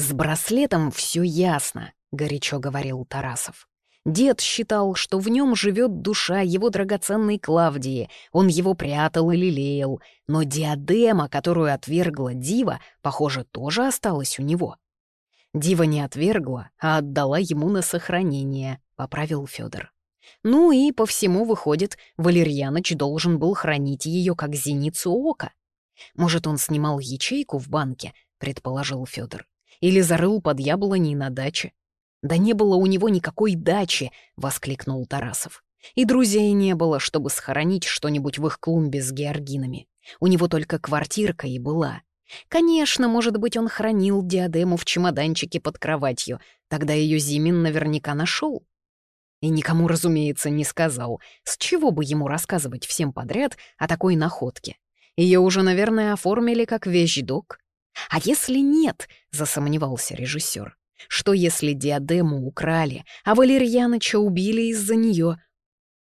«С браслетом все ясно», — горячо говорил Тарасов. Дед считал, что в нем живет душа его драгоценной Клавдии, он его прятал и лелеял, но диадема, которую отвергла Дива, похоже, тоже осталась у него. Дива не отвергла, а отдала ему на сохранение, поправил Федор. Ну и по всему выходит, Валерьяныч должен был хранить ее как зеницу ока. Может, он снимал ячейку в банке, предположил Федор, или зарыл под яблоней на даче. «Да не было у него никакой дачи!» — воскликнул Тарасов. «И друзей не было, чтобы схоронить что-нибудь в их клумбе с георгинами. У него только квартирка и была. Конечно, может быть, он хранил диадему в чемоданчике под кроватью. Тогда ее Зимин наверняка нашел. И никому, разумеется, не сказал, с чего бы ему рассказывать всем подряд о такой находке. Ее уже, наверное, оформили как вещдок. «А если нет?» — засомневался режиссер. Что если диадему украли, а Валерьяныча убили из-за нее?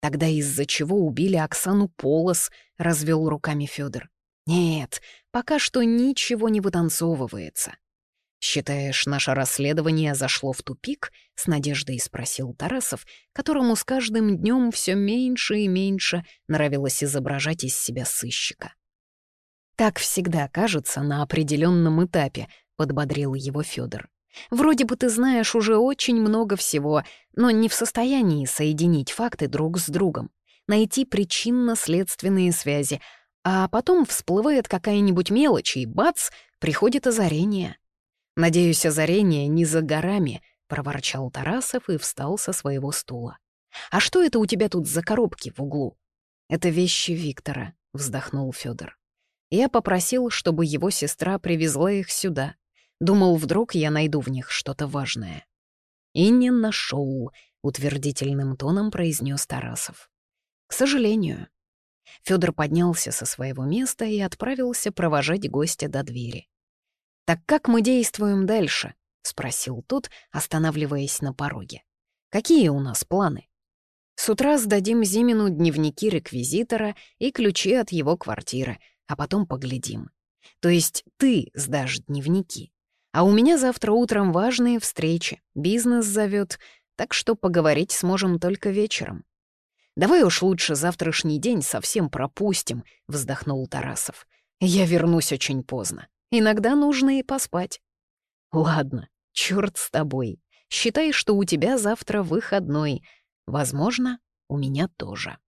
Тогда из-за чего убили Оксану Полос, развел руками Федор. Нет, пока что ничего не вытанцовывается. «Считаешь, наше расследование зашло в тупик?» — с надеждой спросил Тарасов, которому с каждым днем все меньше и меньше нравилось изображать из себя сыщика. «Так всегда кажется на определенном этапе», — подбодрил его Федор. Вроде бы ты знаешь уже очень много всего, но не в состоянии соединить факты друг с другом, найти причинно-следственные связи, а потом всплывает какая-нибудь мелочь, и бац, приходит озарение. «Надеюсь, озарение не за горами», — проворчал Тарасов и встал со своего стула. «А что это у тебя тут за коробки в углу?» «Это вещи Виктора», — вздохнул Федор. Я попросил, чтобы его сестра привезла их сюда. Думал, вдруг я найду в них что-то важное. И не нашел, утвердительным тоном произнес Тарасов. К сожалению. Федор поднялся со своего места и отправился провожать гостя до двери. «Так как мы действуем дальше?» — спросил тот, останавливаясь на пороге. «Какие у нас планы?» «С утра сдадим Зимину дневники реквизитора и ключи от его квартиры, а потом поглядим. То есть ты сдашь дневники. А у меня завтра утром важные встречи, бизнес зовет, так что поговорить сможем только вечером. «Давай уж лучше завтрашний день совсем пропустим», — вздохнул Тарасов. «Я вернусь очень поздно. Иногда нужно и поспать». «Ладно, черт с тобой. Считай, что у тебя завтра выходной. Возможно, у меня тоже».